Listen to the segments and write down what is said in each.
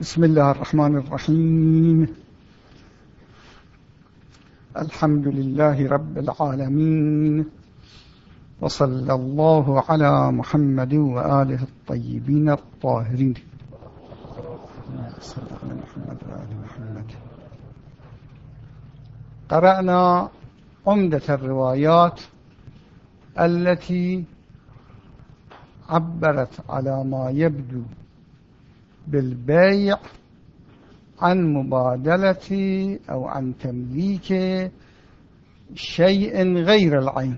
بسم الله الرحمن الرحيم. الحمد لله رب العالمين. وصلى الله على محمد وآله الطيبين الطاهرين. محمد وآل محمد قرأنا عمدة الروايات التي عبرت على ما يبدو بالبيع عن مبادلة أو عن تمليك شيء غير العين.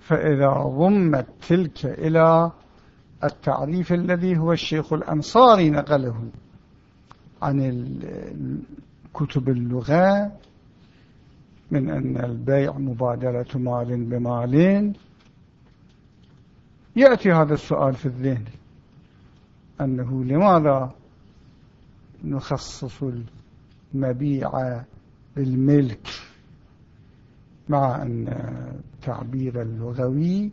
فإذا ضمت تلك إلى التعريف الذي هو الشيخ الأنصاري نقله عن كتب اللغة من أن البيع مبادلة مال بمال يأتي هذا السؤال في الذهن. أنه لماذا نخصص المبيع بالملك مع أن التعبير اللغوي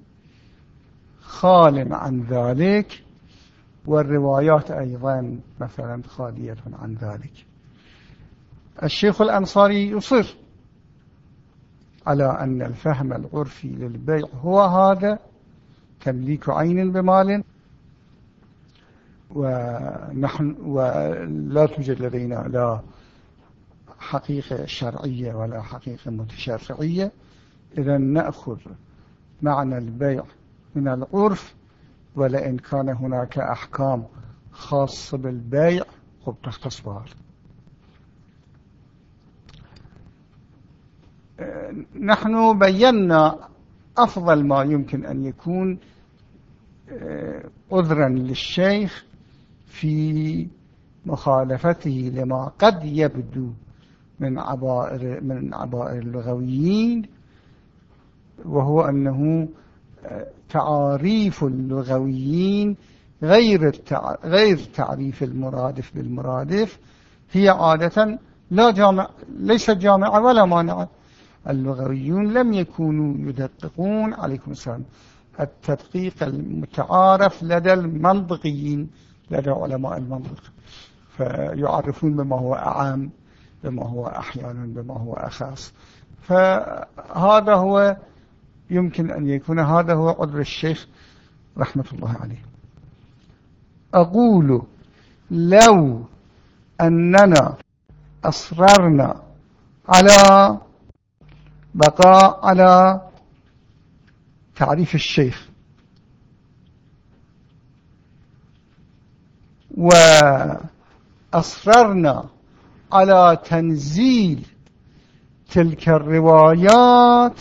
خال عن ذلك والروايات أيضا مثلا خالية عن ذلك. الشيخ الأنصاري يصر على أن الفهم العرفي للبيع هو هذا تمليك عين بمال ونحن ولا توجد لدينا لا حقيقة شرعية ولا حقيقة متشرعية. إذا نأخذ معنى البيع من العرف ولئن كان هناك أحكام خاصة بالبيع خب تختص بها نحن بينا أفضل ما يمكن أن يكون عذرا للشيخ في مخالفته لما قد يبدو من عبائر من عبائر اللغويين وهو أنه تعاريف اللغويين غير غير تعريف المرادف بالمرادف هي عادة لا جامع ليست جامعة ولا مانعة. اللغويون لم يكونوا يدققون عليكم السلام. التدقيق المتعارف لدى المنطقيين لدى علماء المنطق. فيعرفون بما هو أعام بما هو أحيانا بما هو أخاص. فهذا هو يمكن أن يكون هذا هو عذر الشيخ رحمة الله عليه. أقول لو أننا أصررنا على بقاء على تعريف الشيخ. وأصررنا على تنزيل تلك الروايات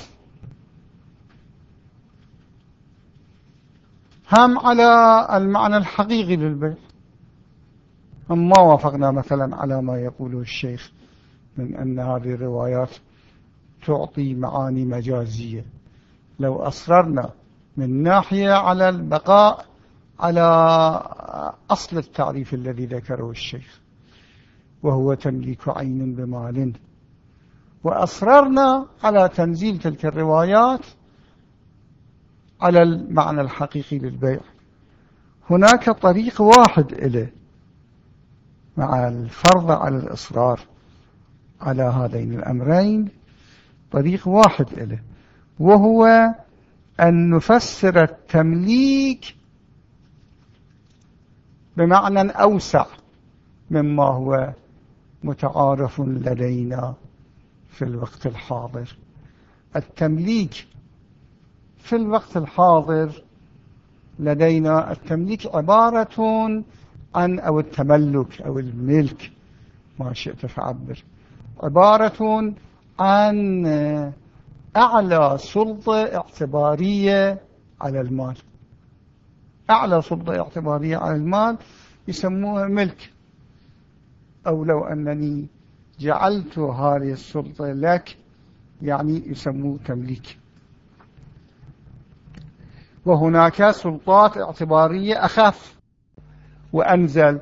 هم على المعنى الحقيقي للبيع هم ما وافقنا مثلا على ما يقوله الشيخ من أن هذه الروايات تعطي معاني مجازية. لو أصررنا من ناحية على البقاء على أصل التعريف الذي ذكره الشيخ وهو تمليك عين بمال. وأصررنا على تنزيل تلك الروايات على المعنى الحقيقي للبيع. هناك طريق واحد إليه مع الفرض على الإصرار على هذين الأمرين طريق واحد إليه وهو أن نفسر التمليك بمعنى أوسع مما هو متعارف لدينا في الوقت الحاضر. التمليك في الوقت الحاضر لدينا التمليك عبارة عن أو التملك أو الملك ما شئت فعبر عبارة عن أعلى سلطة اعتبارية على المال. أعلى سلطة اعتبارية على المال يسموها ملك. أو لو أنني جعلت هذه السلطة لك يعني يسموه تمليك. وهناك سلطات اعتبارية أخف. وأنزل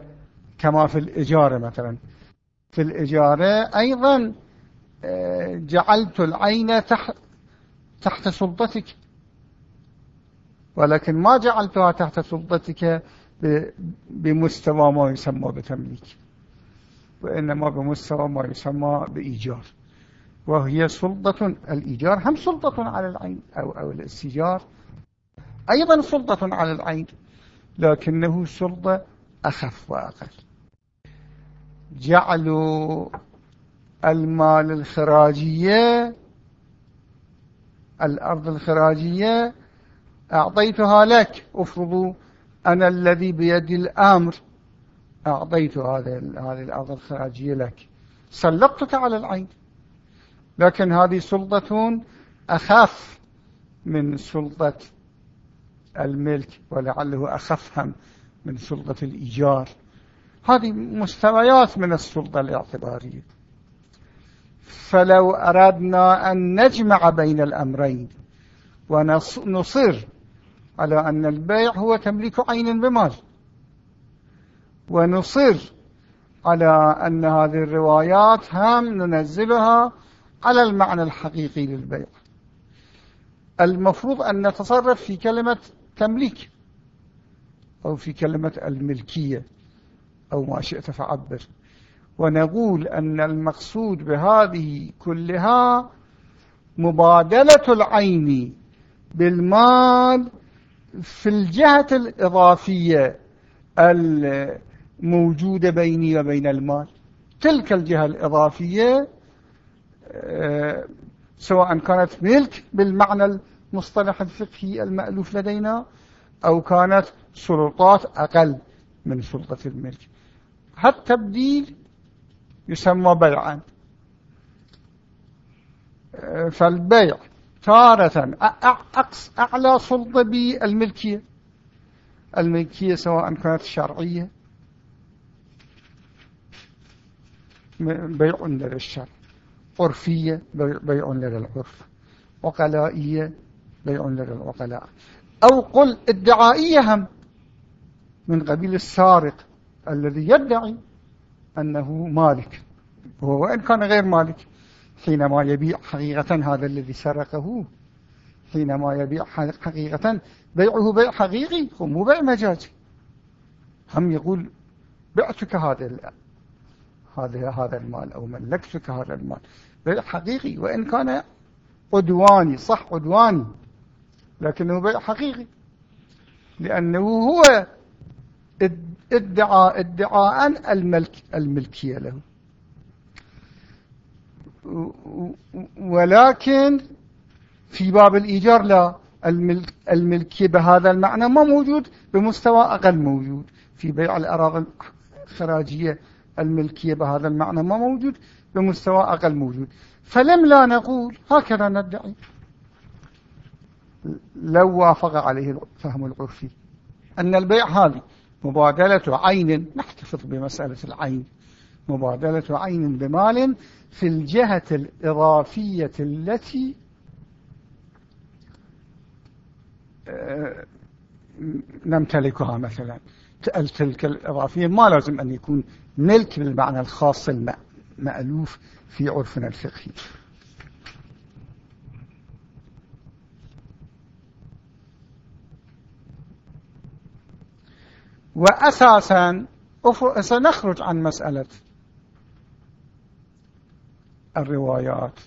كما في الإجارة مثلا. في الإجارة أيضا جعلت العين تحت, تحت سلطتك. ولكن ما جعلتها تحت سلطتك بمستوى ما يسمى بتمليك. وإنما بمستوى ما يسمى بإيجار. وهي سلطة الإيجار. هم سلطة على العين أو, أو الاستيجار أيضا سلطة على العين لكنه سلطة أخف وأقل. جعلوا المال الخراجية الأرض الخراجية أعطيتها لك. افرضوا أنا الذي بيد الأمر أعطيت هذه هذه الأرض الخراجية لك. سلطتك على العين. لكن هذه سلطة أخف من سلطة الملك ولعله أخفهم من سلطة الإيجار. هذه مستويات من السلطة الاعتبارية. فلو أردنا أن نجمع بين الأمرين ونصر على أن البيع هو تمليك عين بمال. ونصر على أن هذه الروايات هم ننزلها على المعنى الحقيقي للبيع. المفروض أن نتصرف في كلمة تمليك أو في كلمة الملكية أو ما شئت فعبر. ونقول أن المقصود بهذه كلها مبادلة العين بالمال في الجهة الإضافية الموجودة بيني وبين المال. تلك الجهة الإضافية آه، سواء كانت ملك بالمعنى المصطلح الفقهي المألوف لدينا أو كانت سلطات أقل من سلطة الملك. التبديل يسمى بيعا فالبيع تارة أعلى سلطة بالملكية. الملكية سواء كانت شرعية. بيع للشرع عرفية بيع للعرف وقلائية بيع للعقلاء أو قل ادعائية هم من قبيل السارق الذي يدعي أنه مالك. وهو وإن كان غير مالك حينما يبيع حقيقة هذا الذي سرقه حينما يبيع حقيقة بيعه بيع حقيقي هو مو بيع مجازي هم يقول بعتك هذا هذا هذا المال أو ملكتك هذا المال. بيع حقيقي وإن كان عدواني صح عدواني لكنه بيع حقيقي. لأنه هو ادعى ادعاء الملك الملكية له. ولكن في باب الإيجار لا الملك الملكية بهذا المعنى ما موجود بمستوى أقل موجود. في بيع الأراضي الخراجية الملكية بهذا المعنى ما موجود بمستوى أقل موجود. فلم لا نقول هكذا ندعي. لو وافق عليه الفهم العرفي أن البيع هذه مبادلة عين نحتفظ بمسألة العين. مبادلة عين بمال في الجهة الإضافية التي آه، نمتلكها مثلا. تلك الإضافية ما لازم أن يكون ملك بالمعنى الخاص المألوف في عرفنا الفقهي. وأساسا سنخرج عن مسألة الروايات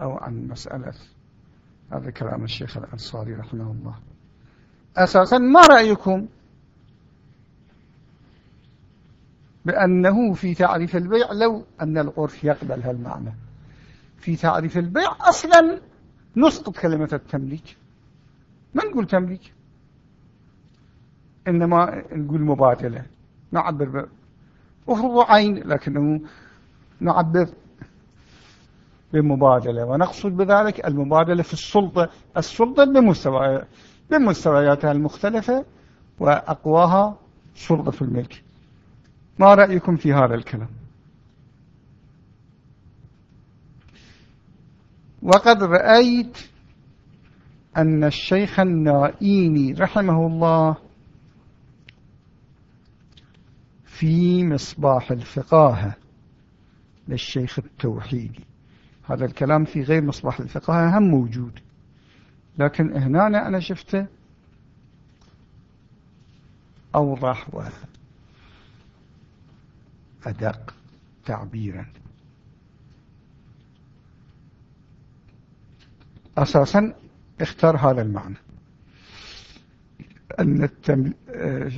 أو عن مسألة هذا كلام الشيخ الأنصاري رحمه الله. أساسا ما رأيكم بأنه في تعريف البيع لو أن العرف يقبل هالمعنى؟ في تعريف البيع أصلا نسقط كلمة التمليك. ما نقول تمليك؟ إنما نقول مبادلة. نعبر أفرض عين لكنه نعبر بمبادلة. ونقصد بذلك المبادلة في السلطة. السلطة بمستوى بمستوياتها المختلفة وأقواها سلطة الملك. ما رأيكم في هذا الكلام؟ وقد رأيت أن الشيخ النائيني رحمه الله في مصباح الفقاهة للشيخ التوحيدي. هذا الكلام في غير مصباح الفقاهة هم موجود. لكن هنا أنا شفته أوضح وأدق تعبيرا. أساسا اختار هذا المعنى أن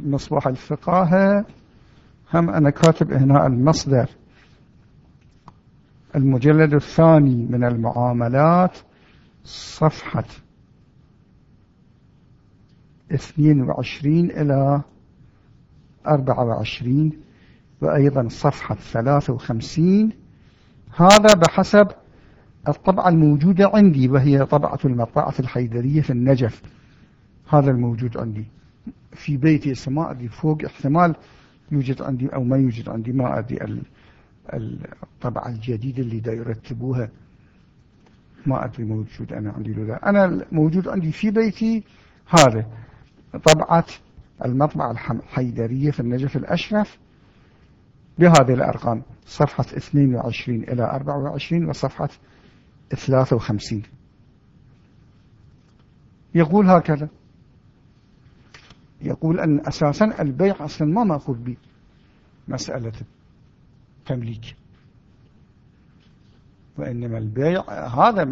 مصباح الفقاهة هم أنا كاتب هنا المصدر المجلد الثاني من المعاملات صفحة 22 إلى 24 وأيضا صفحة 53 هذا بحسب الطبعة الموجودة عندي وهي طبعة المطبعة الحيدرية في النجف. هذا الموجود عندي. في بيتي السماء فوق احتمال يوجد عندي أو ما يوجد عندي ما أدري الطبعة الجديدة اللي دا يرتبوها. ما أدري موجود أنا عندي لا. أنا موجود عندي في بيتي هذا. طبعة المطبعة الحيدرية في النجف الأشرف بهذه الأرقام. صفحة 22 إلى 24 وصفحة 53 يقول هكذا. يقول أن أساسا البيع أصلا ما مأخذ به مسألة تمليك وإنما البيع هذا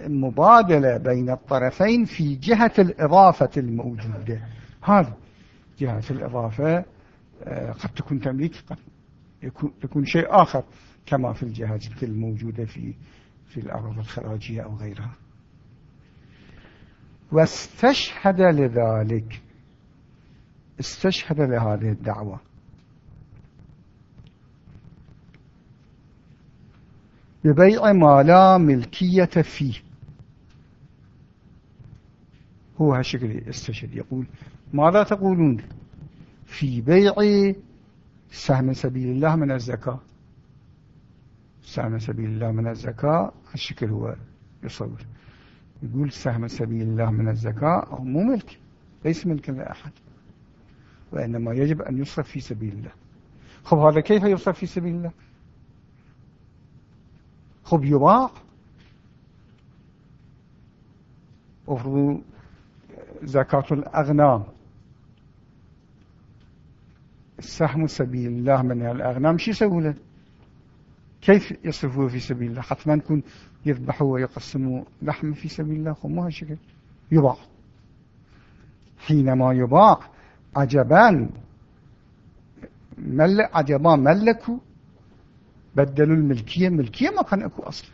مبادلة بين الطرفين في جهة الإضافة الموجودة. هذا جهة الإضافة آه، قد تكون تمليك قد يكون شيء آخر كما في الجهات الموجودة في في الأرض الخراجية أو غيرها. واستشهد لذلك. استشهد لهذه الدعوة. ببيع ما لا ملكية فيه. هو هالشكل استشهد. يقول ماذا تقولون؟ في بيع سهم سبيل الله من الزكاة. سهم سبيل الله من الزكاة هالشكل هو يصور. يقول سهم سبيل الله من الزكاة هو مو ملك ليس ملك لأحد. وإنما يجب أن يصرف في سبيل الله. خب هذا كيف يصرف في سبيل الله؟ خب يباع. أفرضوا زكاة الأغنام السهم سبيل الله من الأغنام شو يسوي له؟ كيف يصرفوه في سبيل الله؟ حتما نكون يذبحوا ويقسموا لحم في سبيل الله. مو هالشكل يباع. حينما يباع عجبان. مل عجبان ملكوا. بدلوا الملكية. الملكية ما كان أكو أصلا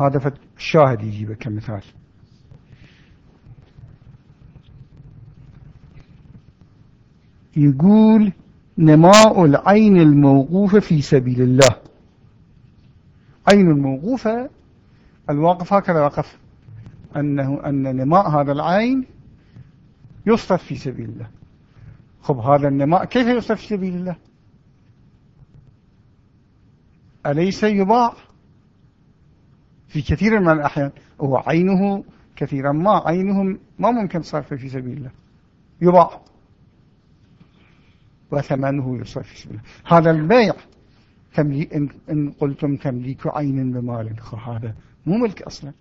هذا الشاهد يجيبه كمثال. يقول نماء العين الموقوفة في سبيل الله. عين الموقوفة الواقف هكذا وقف أنه أن نماء هذا العين يصرف في سبيل الله. خب هذا النماء كيف يصرف في سبيل الله؟ أليس يباع؟ في كثير من الأحيان. هو عينه كثيرا ما عينه ما ممكن صرفه في سبيل الله. يباع. وثمنه يصرف الله. هذا البيع تملي إن قلتم تمليك عين بمال هذا مو ملك أصلا.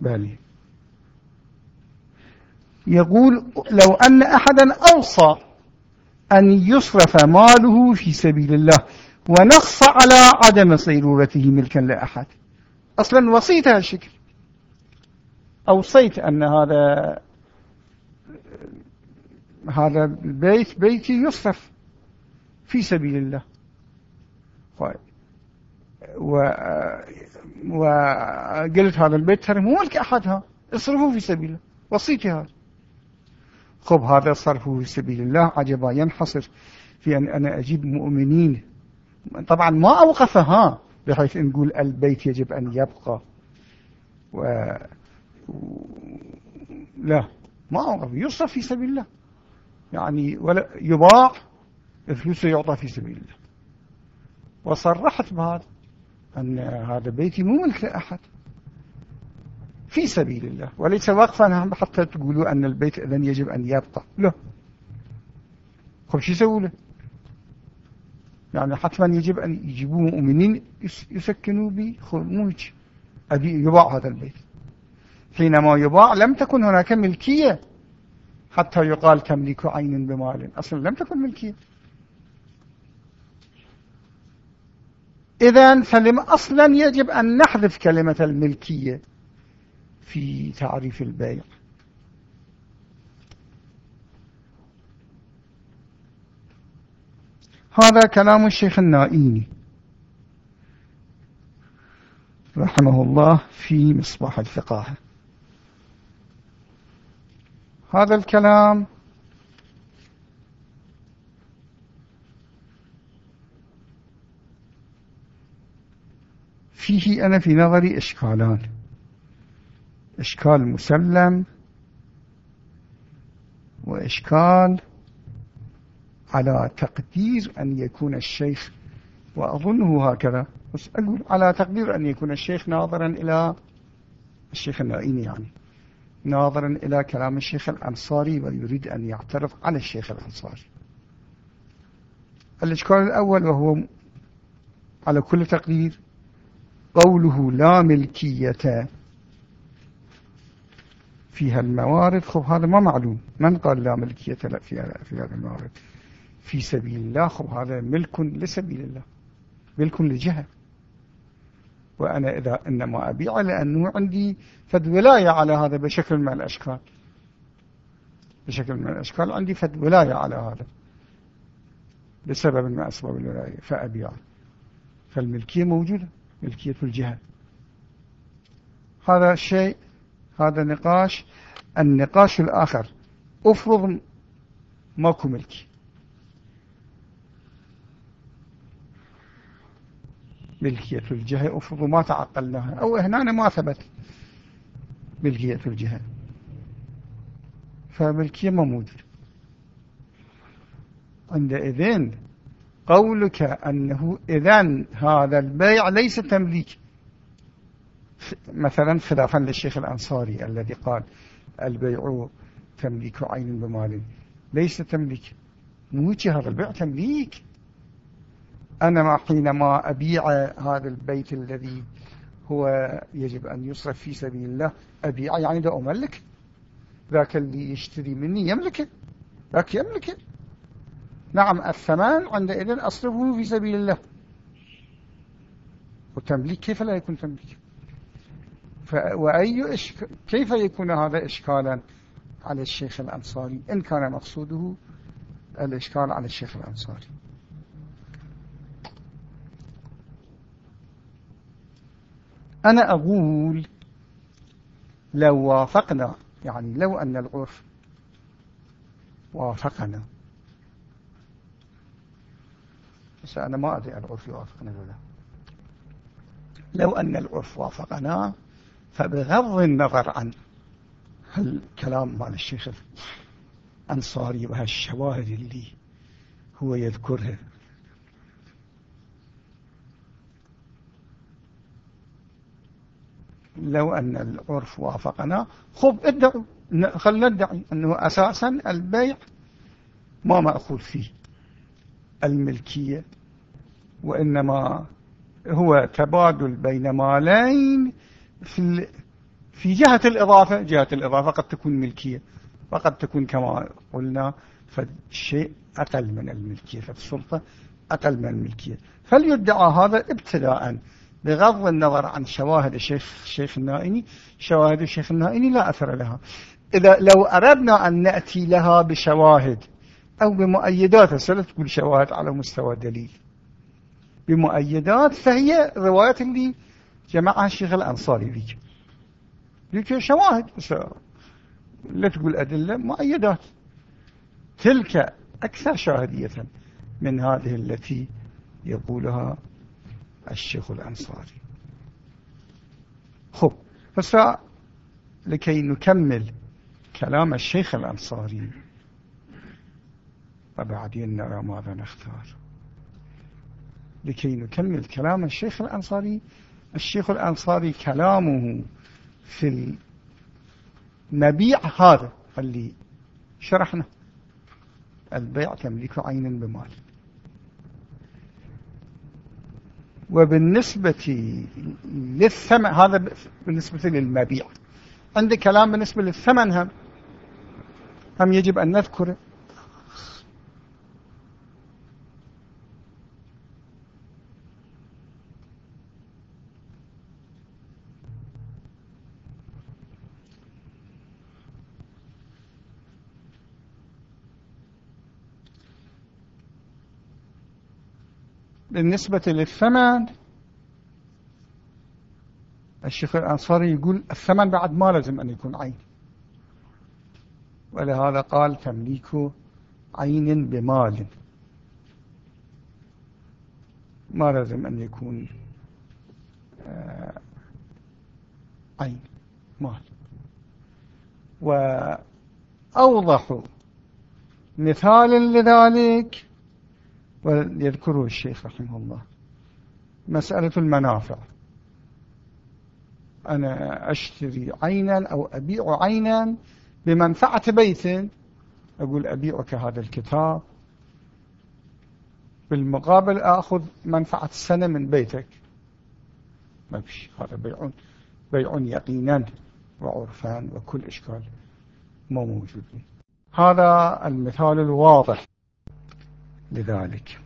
بالي يقول لو أن أحدا أوصى أن يصرف ماله في سبيل الله ونقص على عدم صيرورته ملكا لأحد. أصلا وصيت هالشكل أوصيت أن هذا هذا البيت بيتي يصرف في سبيل الله. وقلت هذا البيت ترى مو ملك أحدها. اصرفوا في سبيل الله. وصيتي هذا. خب هذا صرفه في سبيل الله. عجبا ينحصر في أن أنا أجيب مؤمنين. طبعا ما أوقفها بحيث نقول البيت يجب أن يبقى. و... لا. ما أوقف يصرف في سبيل الله. يعني ولا يباع الفلوس يعطى في سبيل الله. وصرحت بهذا. أن هذا بيتي مو ملك لأحد. في سبيل الله. وليس وقفا حتى تقولوا أن البيت إذن يجب أن يبقى. لا. خب شو يسووا له؟ يعني حتما يجب أن يجيبوا مؤمنين يسكنوا مو هيك. يباع هذا البيت. حينما يباع لم تكن هناك ملكية. حتى يقال تملك عين بمال. أصلا لم تكن ملكية. إذا فلم أصلا يجب أن نحذف كلمة الملكية في تعريف البيع. هذا كلام الشيخ النائيني رحمه الله في مصباح الفقاهة. هذا الكلام فيه أنا في نظري إشكالان. إشكال مسلم وإشكال على تقدير أن يكون الشيخ وأظنه هكذا بس أقول على تقدير أن يكون الشيخ ناظرا إلى الشيخ النائيني يعني. ناظرا إلى كلام الشيخ الأنصاري ويريد أن يعترض على الشيخ الأنصاري. الإشكال الأول وهو على كل تقدير قوله لا ملكية فيها الموارد. خب هذا ما معلوم. من قال لا ملكية في في هذا الموارد؟ في سبيل الله. خب هذا ملك لسبيل الله ملك لجهة. وأنا إذا إنما أبيع لأنه عندي فد ولاية على هذا بشكل من الأشكال. بشكل من الأشكال عندي فد ولاية على هذا. بسبب من أسباب الولاية فأبيع. فالملكية موجودة ملكية الجهة. هذا الشيء هذا نقاش النقاش الآخر. أفرض ماكو ملكي. ملكية الجهة أفرض ما تعقلناها. أو هنا ما ثبت ملكية الجهة. فملكية ما موجود عندئذ قولك أنه إذن هذا البيع ليس تمليك. مثلا خلافا للشيخ الأنصاري الذي قال البيع تمليك عين بمال. ليس تمليك. موجه هذا البيع تمليك. أنا ما حينما أبيع هذا البيت الذي هو يجب أن يصرف في سبيل الله أبيع يعني ده أملك. ذاك اللي يشتري مني يملكه ذاك يملكه نعم الثمان عندئذ أصرفه في سبيل الله. والتمليك كيف لا يكون تمليك؟ وأي إشك... كيف يكون هذا إشكالا على الشيخ الأنصاري؟ إن كان مقصوده الإشكال على الشيخ الأنصاري. أنا أقول لو وافقنا يعني لو أن العرف وافقنا. بس أنا ما أدري العرف يوافقنا ولا لو أن العرف وافقنا فبغض النظر عن الكلام مال الشيخ الأنصاري وهالشواهد اللي هو يذكرها لو أن العرف وافقنا خب ادعوا. خلنا ندعي أنه أساسا البيع ما مأخوذ فيه. الملكية وإنما هو تبادل بين مالين في في جهة الإضافة. جهة الإضافة قد تكون ملكية وقد تكون كما قلنا فالشيء أقل من الملكية فالسلطة أقل من الملكية. فليدعى هذا ابتداء بغض النظر عن شواهد الشيخ الشيخ النائني شواهد الشيخ النائني لا أثر لها. إذا لو أردنا أن نأتي لها بشواهد أو بمؤيدات هسه تقول شواهد على مستوى دليل. بمؤيدات فهي رواية اللي جمعها الشيخ الأنصاري ذيك ذيك شواهد. لا تقول أدلة مؤيدات. تلك أكثر شاهدية من هذه التي يقولها الشيخ الأنصاري. خب بس لكي نكمل كلام الشيخ الأنصاري وبعدين نرى ماذا نختار. لكي نكمل كلام الشيخ الأنصاري الشيخ الأنصاري كلامه في المبيع هذا اللي شرحنا البيع تملك عين بمال وبالنسبة للثمن هذا بالنسبة للمبيع. عندي كلام بالنسبة للثمن هم هم يجب أن نذكره بالنسبة للثمن الشيخ الأنصاري يقول الثمن بعد ما لازم أن يكون عين. ولهذا قال تمليك عين بمال. ما لازم أن يكون آه، عين مال. وأوضح مثال لذلك ويذكره الشيخ رحمه الله. مسألة المنافع. أنا أشتري عينا أو أبيع عينا بمنفعة بيت. أقول أبيعك هذا الكتاب. بالمقابل أخذ منفعة السنة من بيتك. ما فيش هذا بيع بيع يقينا وعرفان وكل إشكال ما موجود. هذا المثال الواضح. لذلك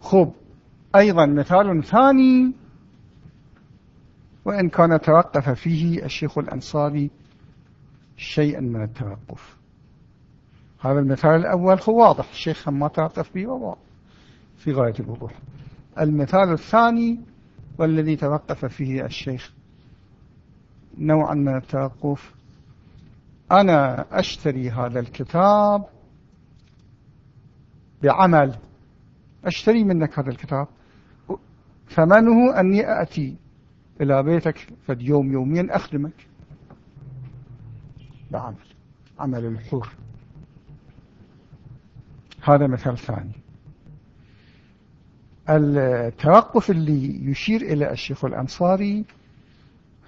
خب أيضا مثال ثاني وإن كان توقف فيه الشيخ الأنصاري شيئا من التوقف. هذا المثال الأول هو واضح الشيخ ما توقف به في غاية الوضوح. المثال الثاني والذي توقف فيه الشيخ. نوعا من التوقف. أنا أشتري هذا الكتاب بعمل. أشتري منك هذا الكتاب. ثمنه أني أأتي إلى بيتك فد يوم يومين أخدمك. بعمل. عمل الحر هذا مثال ثاني. التوقف اللي يشير إلى الشيخ الأنصاري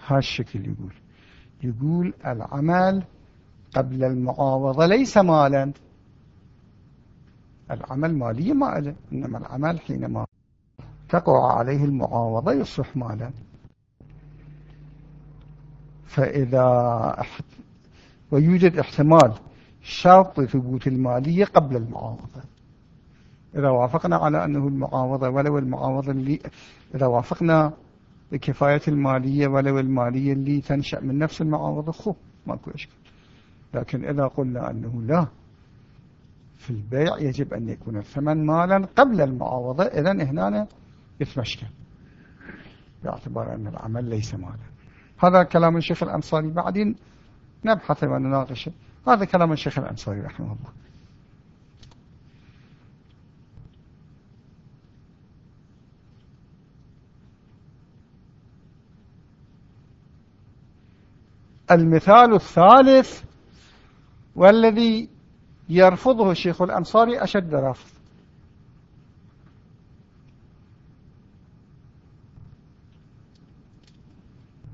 هالشكل يقول. يقول العمل قبل المعاوضة ليس مالا. العمل مالية ما إنما العمل حينما تقع عليه المعاوضة يصبح مالا. فإذا ويوجد احتمال شرط ثبوت المالية قبل المعاوضة. إذا وافقنا على أنه المعاوضة ولو المعاوضة اللي إذا وافقنا بكفاية المالية ولو المالية اللي تنشأ من نفس المعاوضة خب ماكو إشكال. لكن إذا قلنا أنه لا في البيع يجب أن يكون الثمن مالا قبل المعاوضة. إذا هنا يتمشكل باعتبار أن العمل ليس مالا. هذا كلام الشيخ الأنصاري. بعدين نبحث ونناقشه. هذا كلام الشيخ الأنصاري رحمه الله. المثال الثالث والذي يرفضه الشيخ الأنصاري أشد رفض.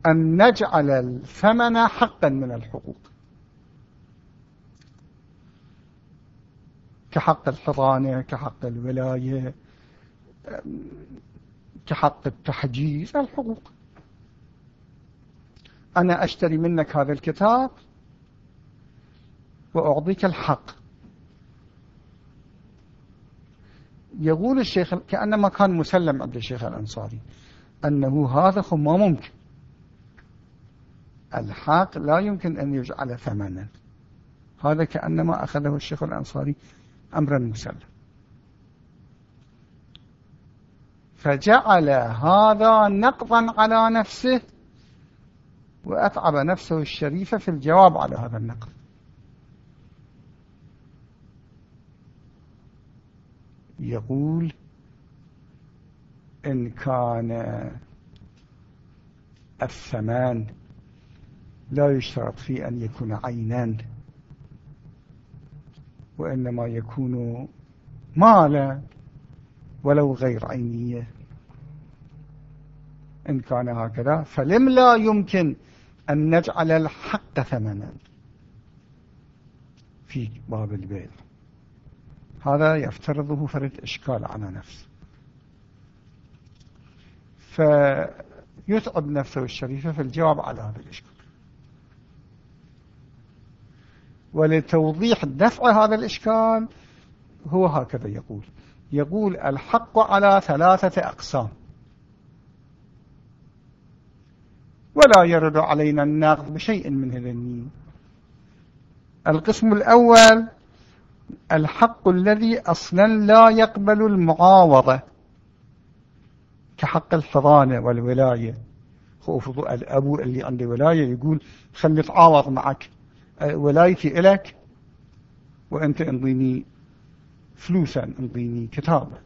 أن نجعل الثمن حقا من الحقوق. كحق الحضانة كحق الولاية كحق التحجيز الحقوق. أنا أشتري منك هذا الكتاب وأعطيك الحق. يقول الشيخ كأنما كان مسلم عند الشيخ الأنصاري أنه هذا ما ممكن. الحق لا يمكن أن يجعل ثمنا. هذا كأنما أخذه الشيخ الأنصاري أمرا مسلم. فجعل هذا نقضا على نفسه وأتعب نفسه الشريفة في الجواب على هذا النقض يقول إن كان الثمان لا يشترط في أن يكون عينان وإنما يكون مالا ولو غير عينية. إن كان هكذا فلم لا يمكن أن نجعل الحق ثمنا في باب البيع هذا يفترضه فرد إشكال على نفسه. فيتعب نفسه الشريفة في الجواب على هذا الإشكال. ولتوضيح دفع هذا الإشكال هو هكذا يقول. يقول الحق على ثلاثة أقسام. ولا يرد علينا النقد بشيء من هذين القسم الأول الحق الذي أصلا لا يقبل المعاوضة. كحق الحضانة والولاية. خوف الأبو اللي عنده ولاية يقول خلي تعاوض معك. ولايتي إلك وأنت أنضيني فلوسا أنضيني كتابة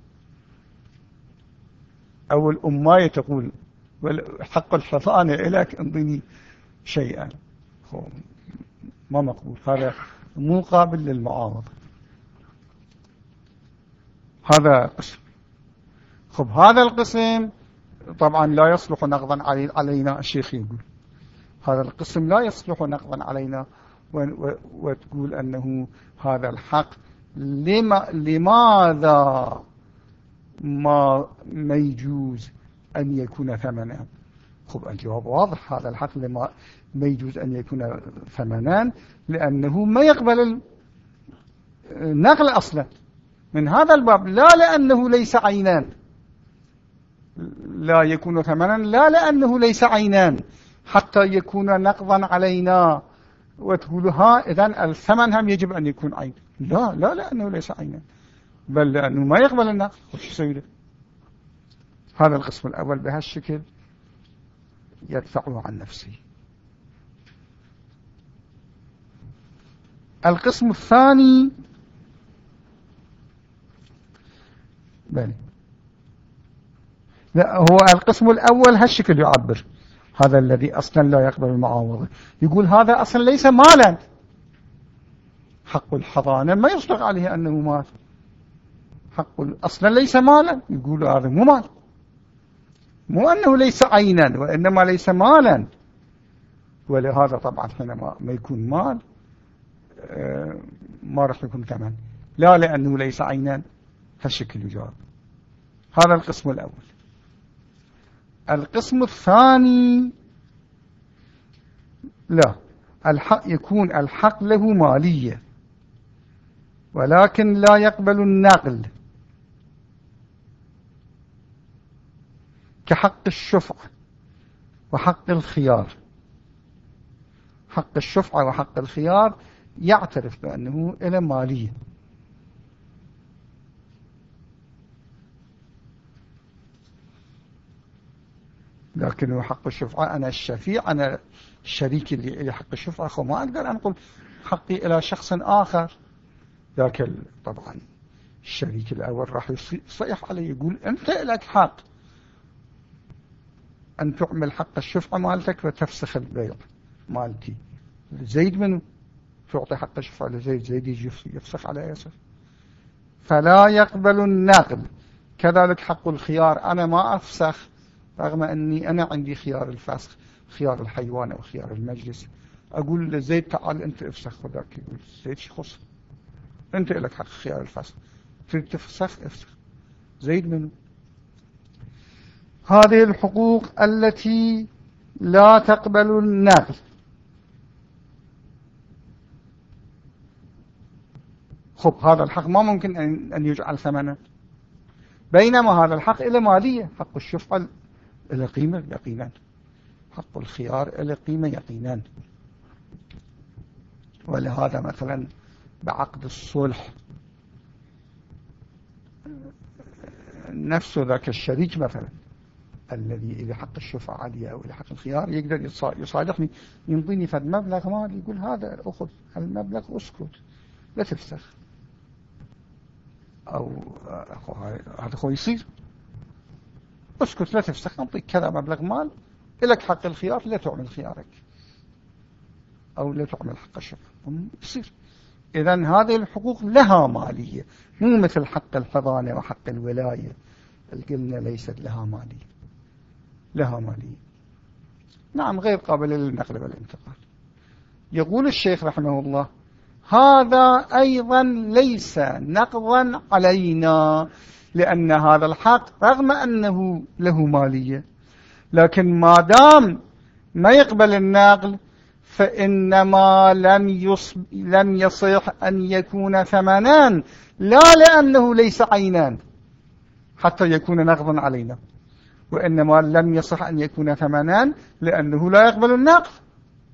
أو الأماية تقول حق الحضانة إلك انضيني شيئا. ما مقبول. هذا مو قابل للمعاوضة هذا قسم. خب هذا القسم طبعا لا يصلح نقضا علينا الشيخ يقول. هذا القسم لا يصلح نقضا علينا وتقول أنه هذا الحق. لما لماذا ما ما يجوز أن يكون ثمنا خب الجواب واضح هذا الحق لما ما يجوز أن يكون ثمنا لأنه ما يقبل النقل أصلا. من هذا الباب لا لأنه ليس عينان. لا يكون ثمنا لا لأنه ليس عينان. حتى يكون نقضا علينا وتقول ها إذن الثمن هم يجب أن يكون عين. لا لا لأنه ليس عينا بل لأنه ما يقبل النقل وش يسوي؟ هذا القسم الأول بهالشكل يدفعه عن نفسه. القسم الثاني بلي لا هو القسم الأول هالشكل يعبر. هذا الذي أصلا لا يقبل المعاوضة. يقول هذا أصلا ليس مالا. حق الحضانة ما يصدق عليه أنه مال. حق أصلا ليس مالا. يقول هذا مو مال. مو أنه ليس عينا وإنما ليس مالا. ولهذا طبعا حينما ما يكون مال آه، ما راح يكون ثمن. لا لأنه ليس عينا هالشكل يجاب. هذا القسم الأول. القسم الثاني لا الحق يكون الحق له مالية ولكن لا يقبل النقل. كحق الشفعة وحق الخيار. حق الشفعة وحق الخيار يعترف بأنه إلى مالية لكن حق الشفعة أنا الشفيع أنا الشريك اللي حق الشفعة خو ما أقدر أنقل حقي إلى شخص آخر. لكن طبعا الشريك الأول راح يصيح عليه يقول أنت لك حق. أن تعمل حق الشفعة مالتك وتفسخ البيع مالتي. زيد منه تعطي حق الشفعة لزيد زيد يجي يفسخ على ياسر. فلا يقبل النقل كذلك حق الخيار أنا ما أفسخ رغم أني أنا عندي خيار الفسخ خيار الحيوان أو خيار المجلس. أقول لزيد تعال أنت افسخ. خذاك يقول زيد خص أنت لك حق خيار الفسخ. تريد تفسخ افسخ. زيد منه هذه الحقوق التي لا تقبل النقل. خب هذا الحق ما ممكن أن يجعل ثمنا. بينما هذا الحق إلى مالية. حق الشفعة إلى قيمة يقينا. حق الخيار إلى قيمة يقينا. ولهذا مثلا بعقد الصلح نفسه ذاك الشريك مثلا. الذي إذا حق الشفعة عليه أو إذا حق الخيار يقدر يصادقني ينطيني فد مبلغ مال يقول هذا أخذ المبلغ أسكت لا تفسخ. أو هذا هو يصير. أسكت لا تفسخ نعطيك كذا مبلغ مال لك حق الخيار لا تعمل خيارك. أو لا تعمل حق الشفعة يصير. إذا هذه الحقوق لها مالية. مو مثل حق الحضانة وحق الولاية. قلنا ليست لها مالية. لها مالية. نعم غير قابل للنقل والانتقال. يقول الشيخ رحمه الله هذا أيضا ليس نقضا علينا لأن هذا الحق رغم أنه له مالية. لكن ما دام ما يقبل النقل فإنما لم, يصب لم يصح أن يكون ثمنان لا لأنه ليس عينان حتى يكون نقضا علينا. وإنما لم يصح أن يكون ثمنان لأنه لا يقبل النقل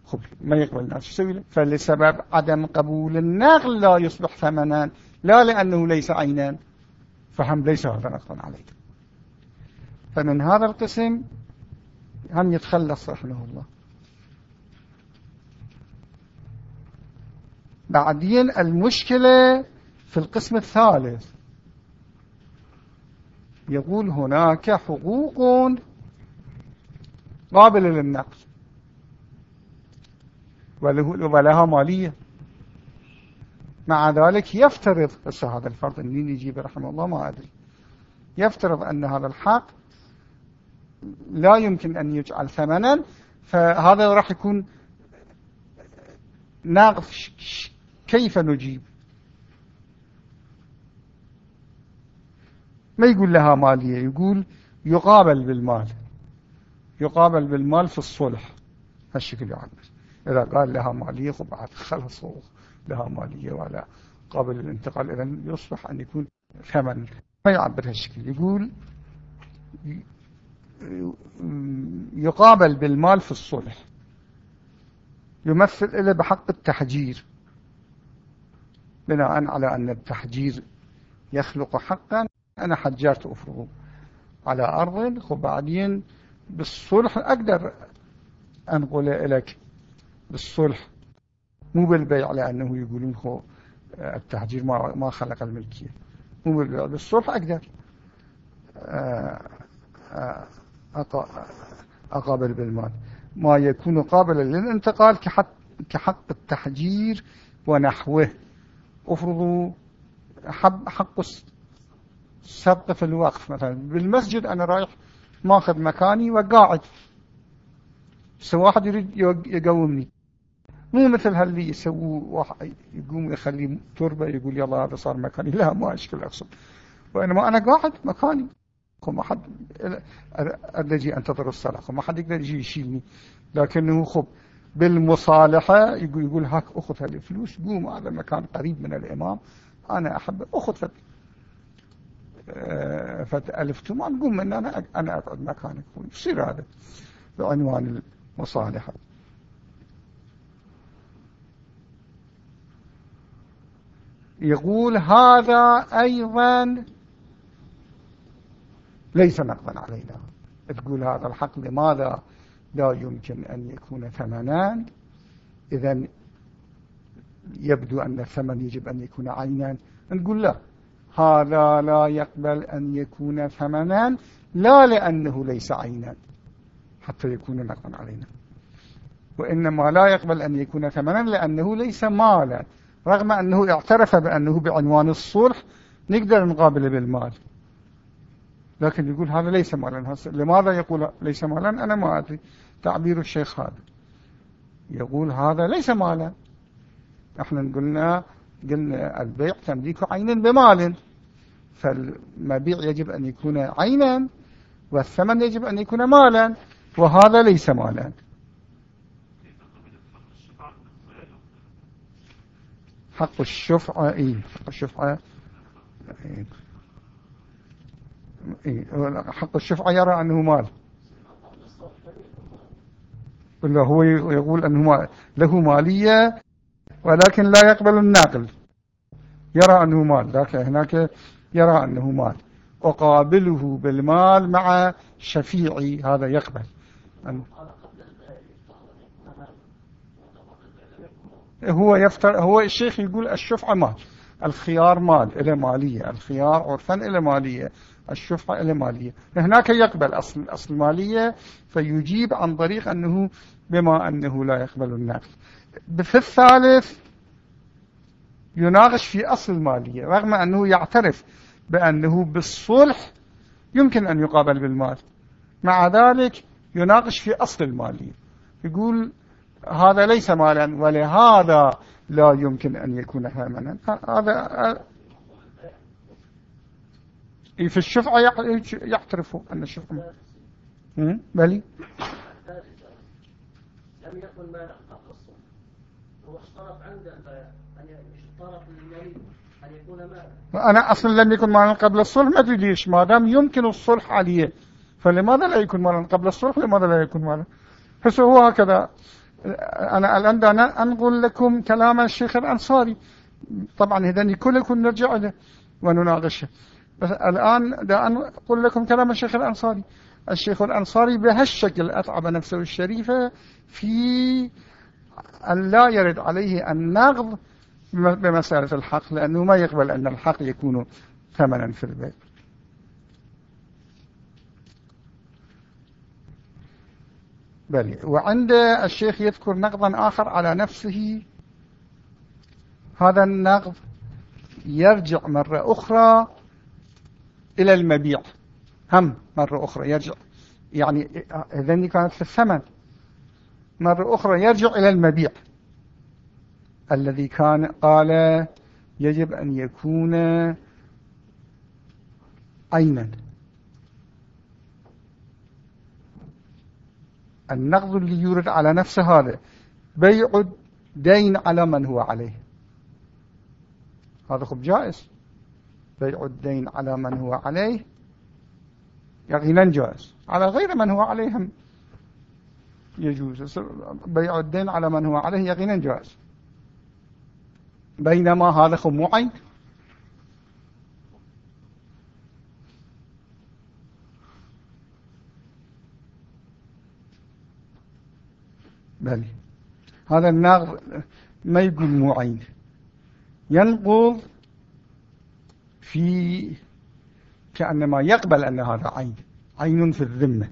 خب ما يقبل النقل يسوي فلسبب عدم قبول النقل لا يصبح ثمنان لا لأنه ليس عينان فهم ليس هذا نقضا علينا فمن هذا القسم هم يتخلص رحمه الله؟ بعدين المشكلة في القسم الثالث. يقول هناك حقوق قابلة للنقل ولها مالية. مع ذلك يفترض بس هذا الفرض منين يجيب رحمه الله؟ ما أدري. يفترض أن هذا الحق لا يمكن أن يجعل ثمنا فهذا راح يكون ناقص كيف نجيب؟ ما يقول لها مالية؟ يقول يقابل بالمال. يقابل بالمال في الصلح. هالشكل يعبر إذا قال لها مالية بعد خلص لها مالية ولا قابل الانتقال إذا يصبح أن يكون ثمن. ما يعبر هالشكل. يقول يقابل بالمال في الصلح. يمثل إلى بحق التحجير. بناء على أن التحجير يخلق حقا أنا حجرت أفرضه على أرض وبعدين بالصلح أقدر أنقل لك بالصلح. مو بالبيع لأنه يقولون خو التحجير ما ما خلق الملكية. مو بالبيع بالصلح أقدر. آه، آه، أقابل بالمال. ما يكون قابلا للانتقال كحق, كحق التحجير ونحوه. افرضوا حق سبق في الوقف مثلا. بالمسجد أنا رايح ماخذ مكاني وقاعد. سو واحد يريد يقومني. مو مثل هاللي يسووا واحد يقوم يخلي تربة يقول يلا هذا صار مكاني. لا ما أشكل أقصد. وإنما أنا قاعد مكاني. ما حد أجي أنتظر الصلاة. ما حد يقدر يجي يشيلني. لكنه خب. بالمصالحة يقول يقول هاك أخذ هالفلوس قوم هذا مكان قريب من الإمام. أنا أحب أخذ فت آه، فت تومان قوم من أنا أنا أقعد مكانك يصير هذا؟ بعنوان المصالحة. يقول هذا أيضا ليس نقضا علينا. تقول هذا الحق لماذا لا يمكن أن يكون ثمنان؟ إذا يبدو أن الثمن يجب أن يكون عينا. نقول لا. هذا لا يقبل أن يكون ثمنان لا لأنه ليس عينا حتى يكون نقضا علينا. وإنما لا يقبل أن يكون ثمنا لأنه ليس مالا. رغم أنه اعترف بأنه بعنوان الصلح نقدر نقابل بالمال. لكن يقول هذا ليس مالا. لماذا يقول ليس مالا؟ أنا ما أدري. تعبير الشيخ هذا. يقول هذا ليس مالا. إحنا قلنا قلنا البيع تمليك عين بمال. فالمبيع يجب أن يكون عينا والثمن يجب أن يكون مالا وهذا ليس مالا. حق الشفعة إيه حق الشفعة إيه حق الشفعة يرى أنه مال. هو يقول أنه له مالية ولكن لا يقبل الناقل يرى أنه مال لكن هناك يرى أنه مال أقابله بالمال مع شفيعي هذا يقبل. هو يفتر هو الشيخ يقول الشفعة مال. الخيار مال إلى مالية. الخيار عرفا إلى مالية. الشفعة إلى مالية. هناك يقبل أصل, أصل مالية فيجيب عن طريق أنه بما أنه لا يقبل النقل. في الثالث يناقش في أصل المالية رغم أنه يعترف بأنه بالصلح يمكن أن يقابل بالمال. مع ذلك يناقش في أصل المالية. يقول هذا ليس مالا ولهذا لا يمكن أن يكون ثمنا. هذا في الشفعة يعترفوا أن الشفعة بلي. لم يكن ما هو اشترط عنده أنا أصلا لم يكن مالا قبل الصلح ما ليش. ما دام يمكن الصلح عليه فلماذا لا يكون مالا قبل الصلح؟ لماذا لا يكون مالا بس هو هكذا. أنا الآن أنا أنقل لكم كلام الشيخ الأنصاري. طبعا إذا كلكم نرجع له ونناقشه. بس الآن دا أقول لكم كلام الشيخ الأنصاري. الشيخ الأنصاري بهالشكل أتعب نفسه الشريفة في أن لا يرد عليه النقض بمسألة الحق لأنه ما يقبل أن الحق يكون ثمنا في البيت. بل وعند الشيخ يذكر نقضا آخر على نفسه. هذا النقض يرجع مرة أخرى إلى المبيع. هم مرة أخرى يرجع يعني إذن كانت في الثمن. مرة أخرى يرجع إلى المبيع. الذي كان قال يجب أن يكون عينا النقض اللي يورد على نفسه هذا بيع دين على من هو عليه. هذا خب جائز. بيع الدين على من هو عليه يقينا جائز. على غير من هو عليه يجوز. بيع الدين على من هو عليه يقينا جائز. بينما هذا مو عين بل هذا الناغ ما يقول مو عين ينقض في كأنما يقبل أن هذا عين عين في الذمة.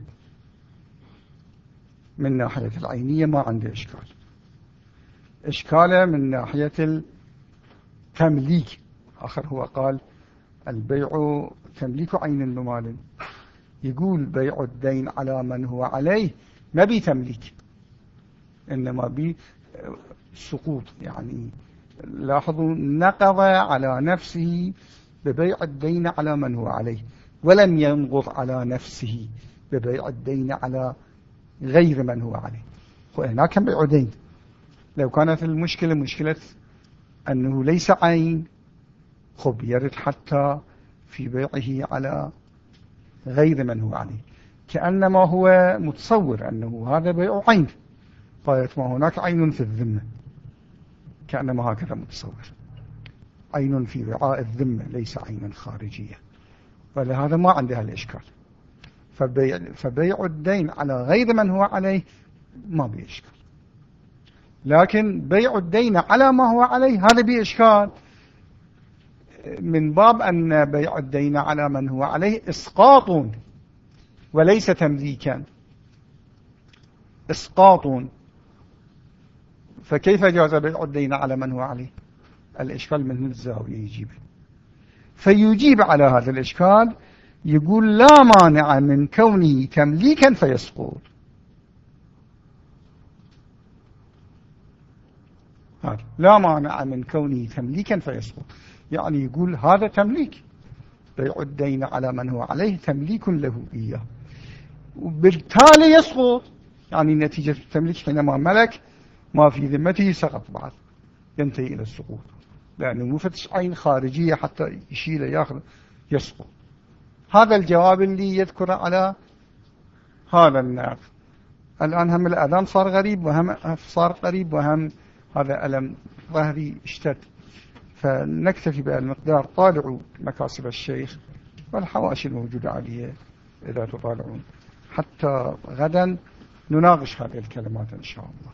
من ناحية العينية ما عنده إشكال. إشكاله من ناحية التمليك آخر هو قال البيع تمليك عين بمال يقول بيع الدين على من هو عليه ما بتمليك إنما بسقوط يعني لاحظوا نقض على نفسه ببيع الدين على من هو عليه ولم ينقض على نفسه ببيع الدين على غير من هو عليه. وهناك بيع دين. لو كانت المشكلة مشكلة أنه ليس عين خب يرد حتى في بيعه على غير من هو عليه. كأنما هو متصور أنه هذا بيع عين. طيب ما هناك عين في الذمة؟ كأنما هكذا متصور. عين في وعاء الذمة ليس عينا خارجية. ولهذا ما عندها الإشكال. فبيع, فبيع الدين على غير من هو عليه ما بإشكال لكن بيع الدين على ما هو عليه هذا بإشكال. من باب أن بيع الدين على من هو عليه إسقاط وليس تمليكا. إسقاط فكيف جاز بيع الدين على من هو عليه؟ الإشكال من الزاوية يجيب. فيجيب على هذا الإشكال يقول لا مانع من كونه تمليكا فيسقط. لا مانع من كونه تمليكا فيسقط. يعني يقول هذا تمليك. بيع الدين على من هو عليه تمليك له إياه. وبالتالي يسقط. يعني نتيجة التمليك حينما ملك ما في ذمته سقط بعد. ينتهي إلى السقوط. لأنه مفتش عين خارجية حتى يشيله ياخذ يسقط. هذا الجواب اللي يذكر على هذا النعف الآن هم الأذان صار غريب وهم صار قريب وهم هذا ألم ظهري اشتد. فنكتفي بهالمقدار طالعوا مكاسب الشيخ والحواشي الموجودة عليه إذا تطالعون. حتى غدا نناقش هذه الكلمات إن شاء الله.